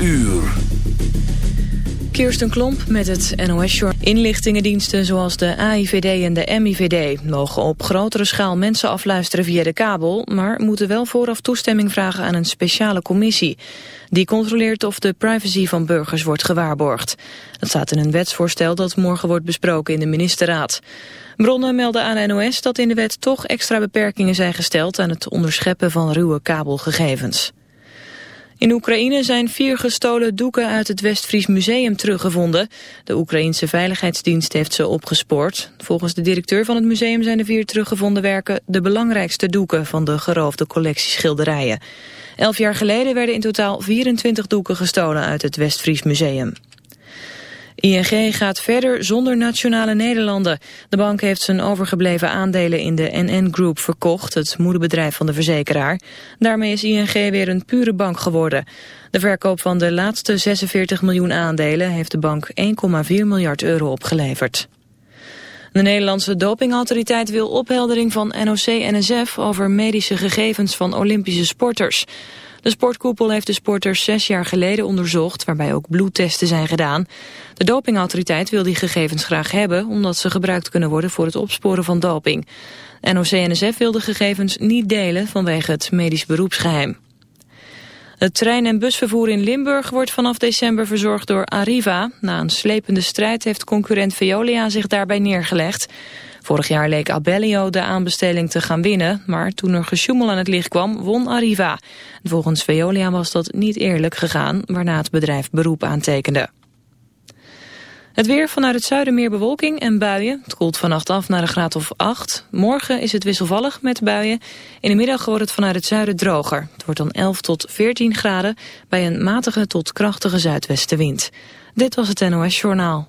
uur. Kirsten Klomp met het NOS-journal. Inlichtingendiensten zoals de AIVD en de MIVD mogen op grotere schaal mensen afluisteren via de kabel, maar moeten wel vooraf toestemming vragen aan een speciale commissie. Die controleert of de privacy van burgers wordt gewaarborgd. Dat staat in een wetsvoorstel dat morgen wordt besproken in de ministerraad. Bronnen melden aan NOS dat in de wet toch extra beperkingen zijn gesteld aan het onderscheppen van ruwe kabelgegevens. In Oekraïne zijn vier gestolen doeken uit het Westfries Museum teruggevonden. De Oekraïense Veiligheidsdienst heeft ze opgespoord. Volgens de directeur van het museum zijn de vier teruggevonden werken... de belangrijkste doeken van de geroofde collectie schilderijen. Elf jaar geleden werden in totaal 24 doeken gestolen uit het Westfries Museum. ING gaat verder zonder nationale Nederlanden. De bank heeft zijn overgebleven aandelen in de NN Group verkocht, het moederbedrijf van de verzekeraar. Daarmee is ING weer een pure bank geworden. De verkoop van de laatste 46 miljoen aandelen heeft de bank 1,4 miljard euro opgeleverd. De Nederlandse dopingautoriteit wil opheldering van NOC-NSF over medische gegevens van Olympische sporters. De sportkoepel heeft de sporters zes jaar geleden onderzocht, waarbij ook bloedtesten zijn gedaan. De dopingautoriteit wil die gegevens graag hebben, omdat ze gebruikt kunnen worden voor het opsporen van doping. NOC-NSF wil de gegevens niet delen vanwege het medisch beroepsgeheim. Het trein- en busvervoer in Limburg wordt vanaf december verzorgd door Arriva. Na een slepende strijd heeft concurrent Veolia zich daarbij neergelegd. Vorig jaar leek Abellio de aanbesteling te gaan winnen, maar toen er gesjoemel aan het licht kwam, won Arriva. Volgens Veolia was dat niet eerlijk gegaan, waarna het bedrijf beroep aantekende. Het weer vanuit het zuiden meer bewolking en buien. Het koelt vannacht af naar een graad of 8. Morgen is het wisselvallig met buien. In de middag wordt het vanuit het zuiden droger. Het wordt dan 11 tot 14 graden bij een matige tot krachtige zuidwestenwind. Dit was het NOS Journaal.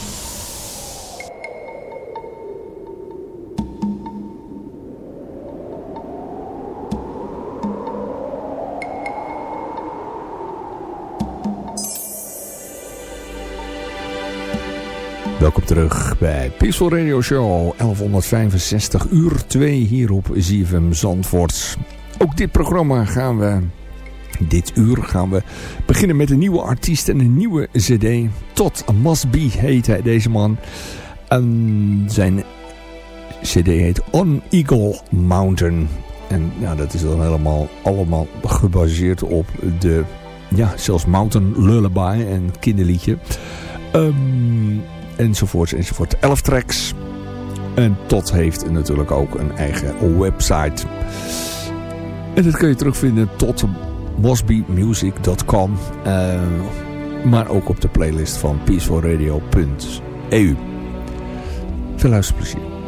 Welkom terug bij Peaceful Radio Show 1165 uur 2 hier op ZFM Zandvoort. Ook dit programma gaan we, dit uur gaan we beginnen met een nieuwe artiest en een nieuwe cd. Tot Must Be heet hij, deze man. En zijn cd heet On Eagle Mountain. En ja, dat is dan helemaal allemaal gebaseerd op de, ja, zelfs Mountain Lullaby en kinderliedje. Um, enzovoorts enzovoort. 11 tracks. En Tot heeft natuurlijk ook een eigen website. En dat kun je terugvinden tot mosbymusic.com. Uh, maar ook op de playlist van peacefulradio.eu. Veel luisterplezier.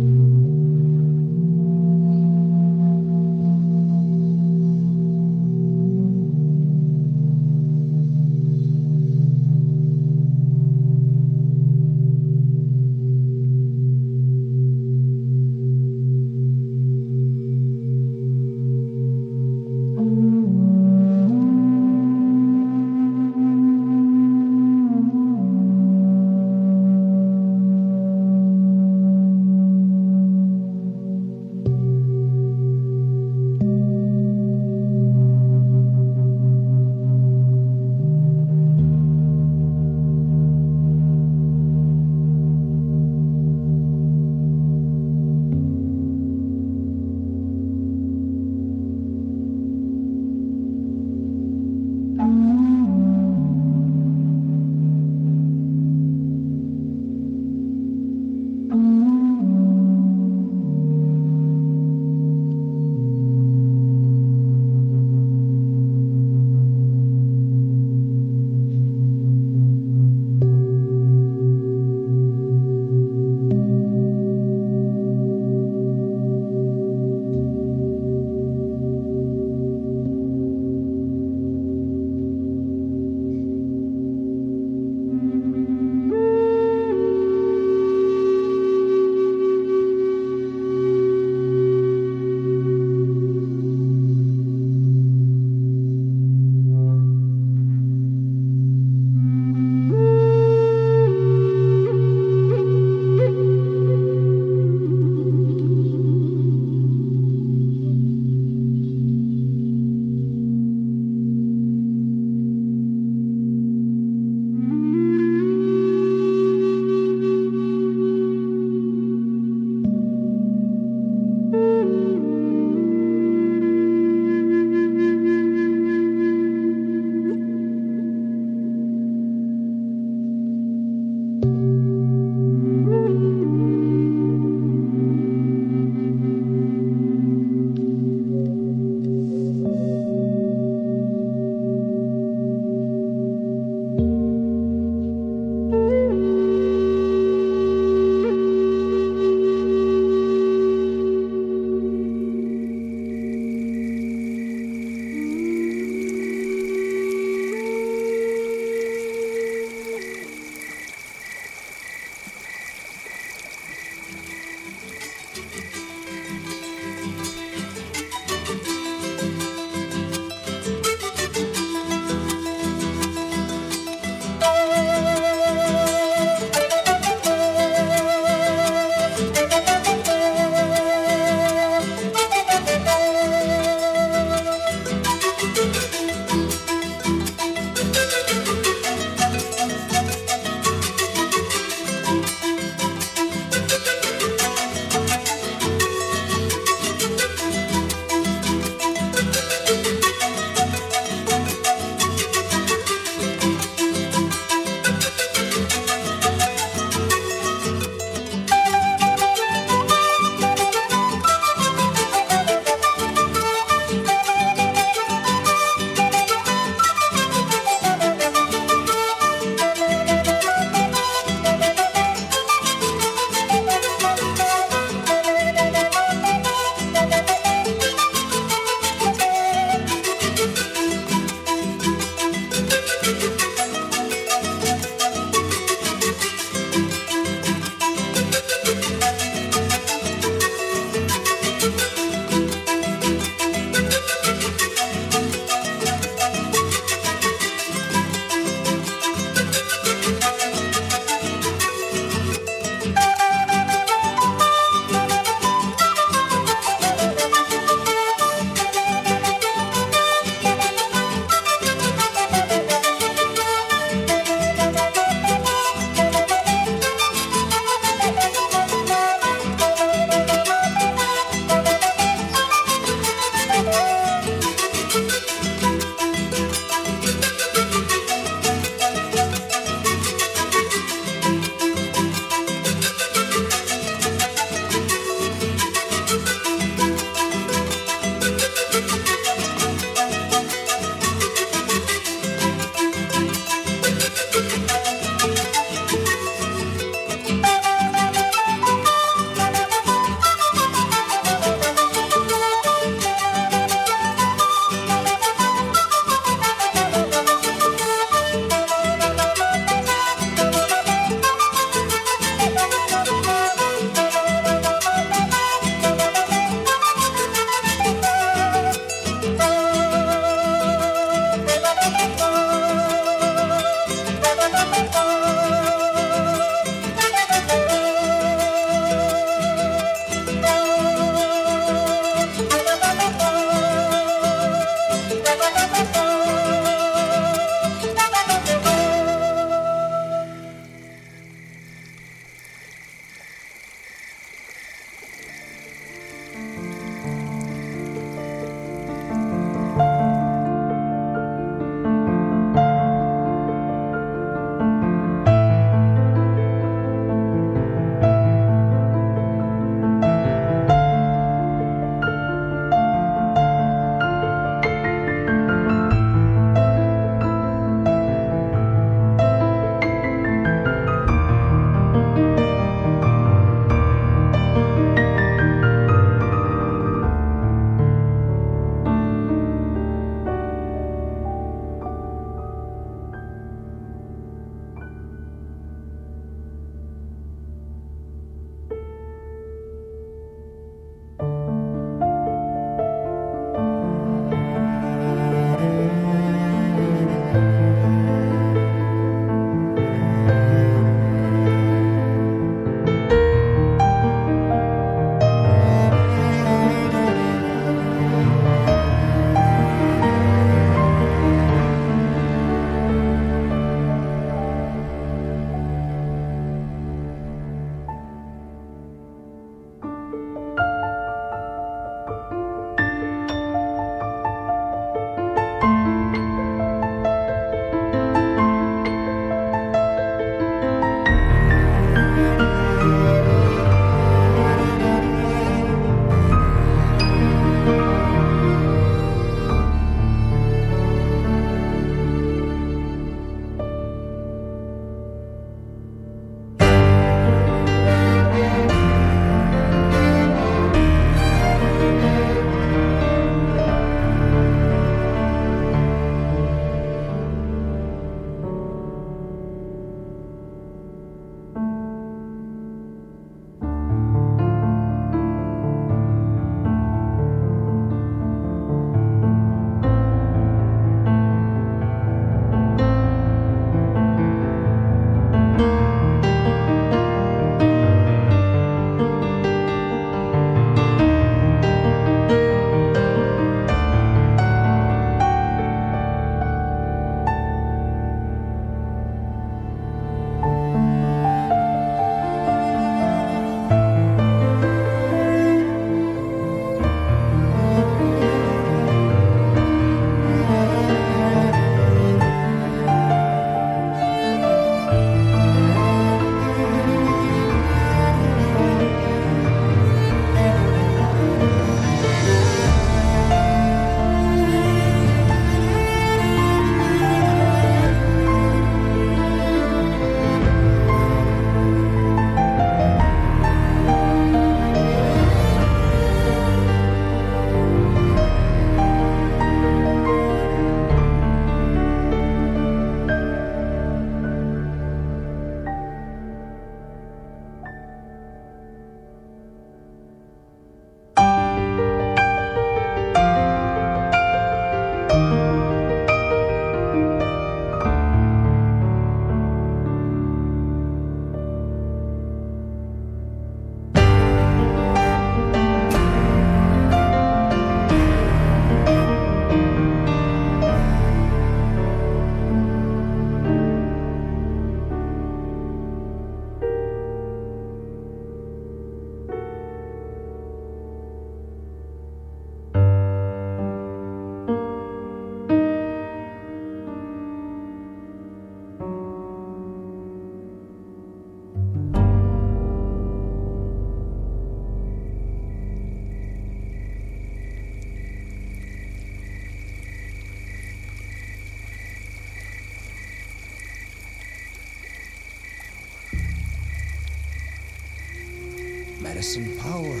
Medicine power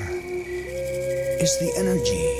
is the energy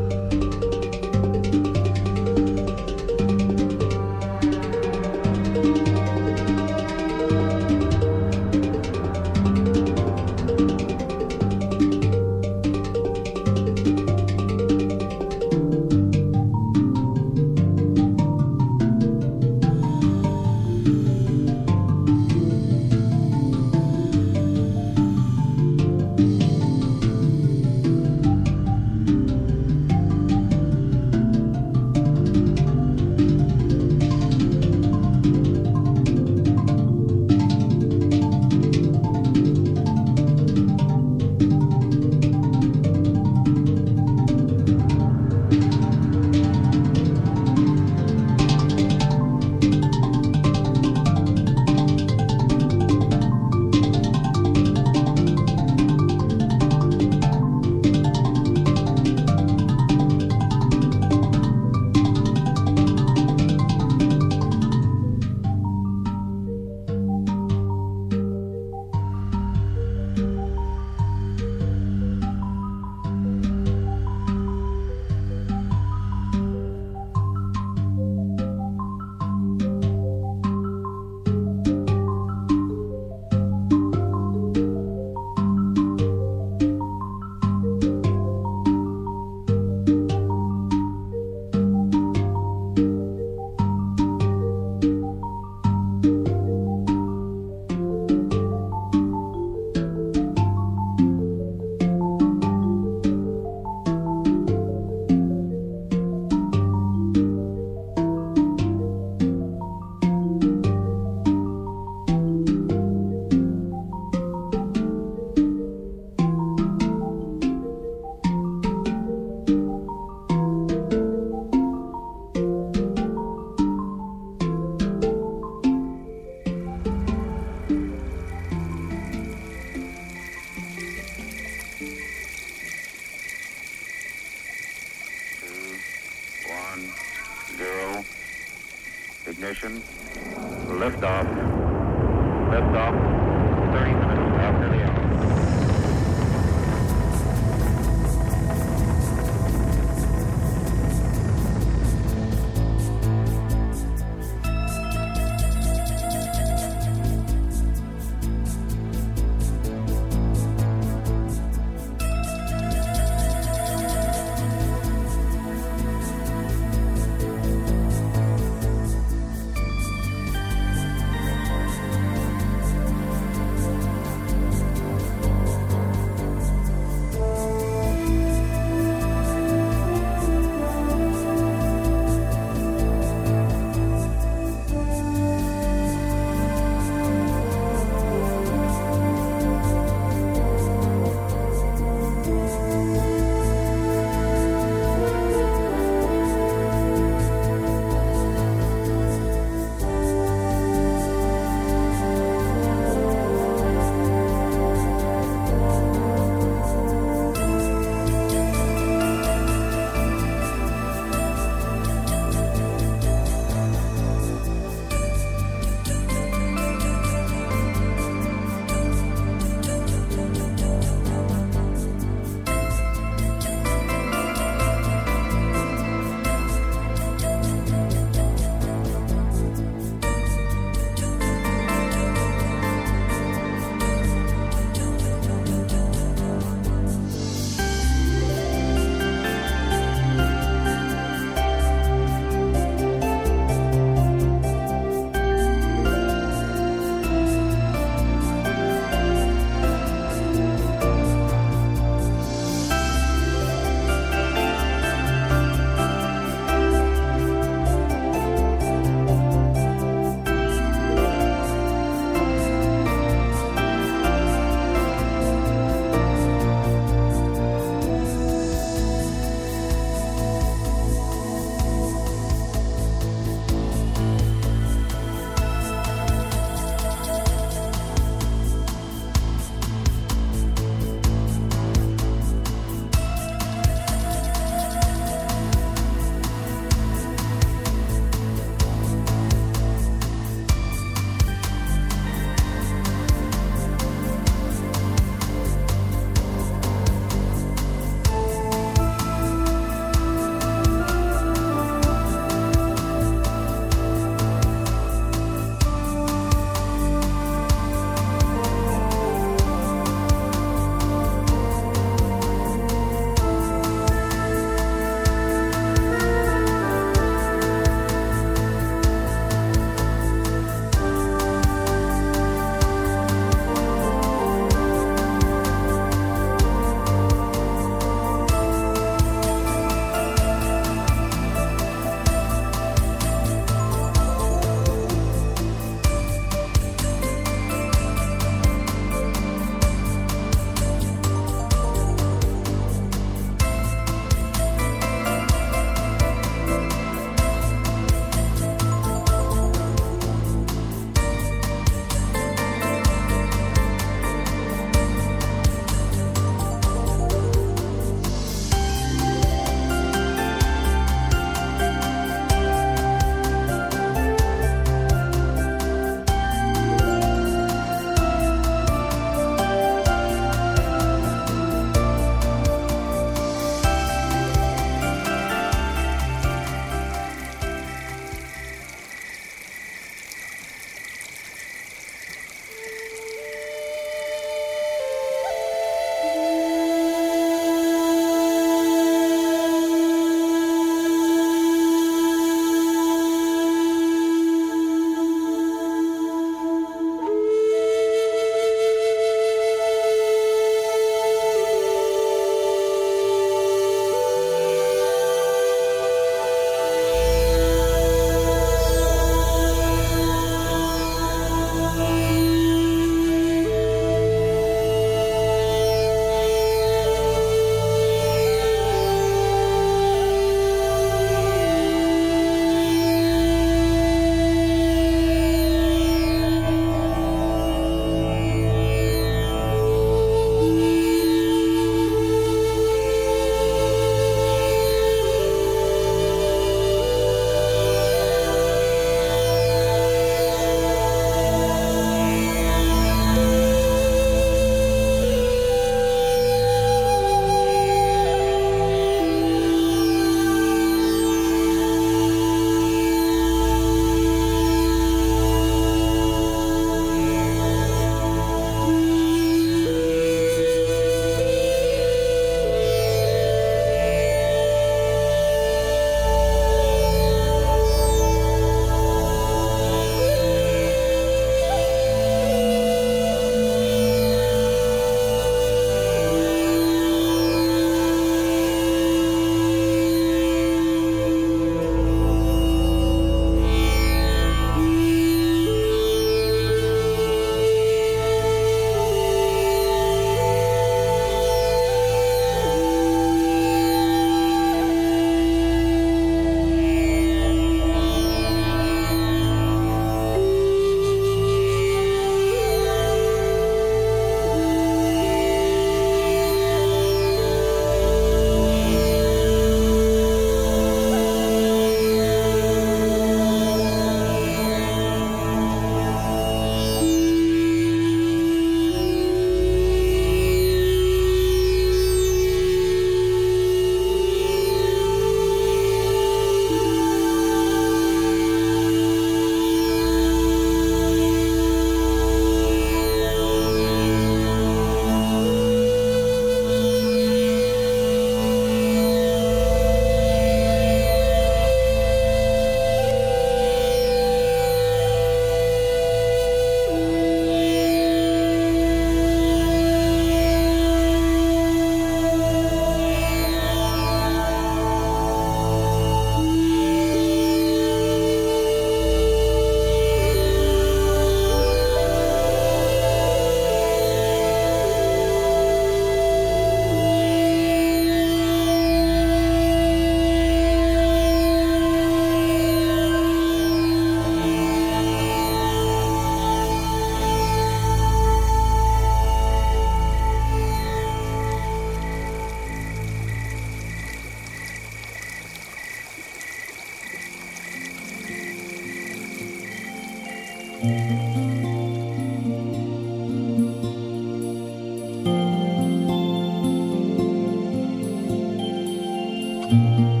you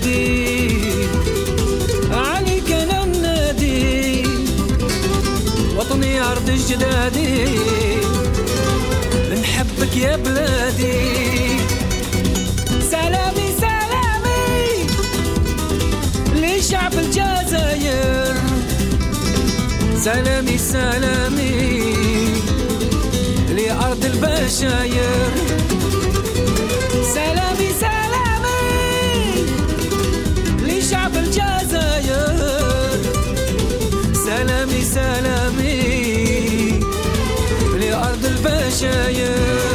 بلادي عليك أنا منادي وطني أرض الجدادي نحبك يا بلادي. سلامي سلامي. لشعب الجزائر. سلامي سلامي. لأرض البشاير. picture you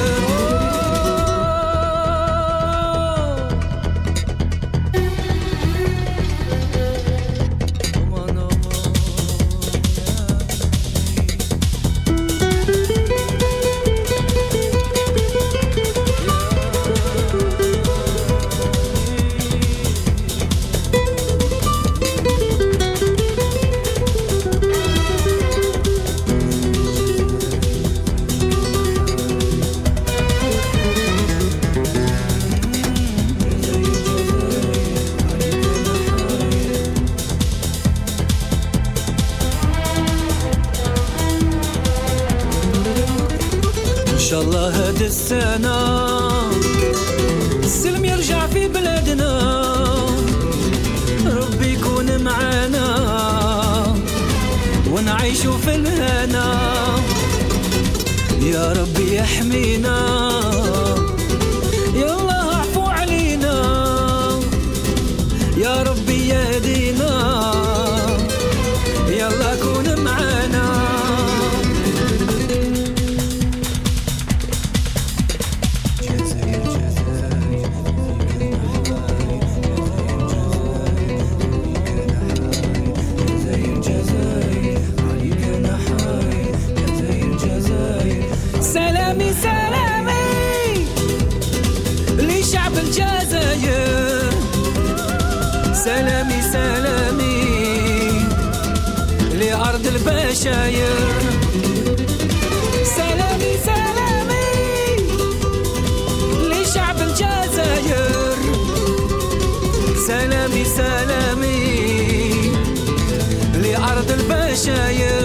شاء الله هاد السنة. السلم يرجع في بلادنا. ربي يكون معانا. ونعيشوا في الهنا يا ربي يحمينا. البشاير سلامي سلامي لشعب الجزائر سلامي سلامي لأرض البشاير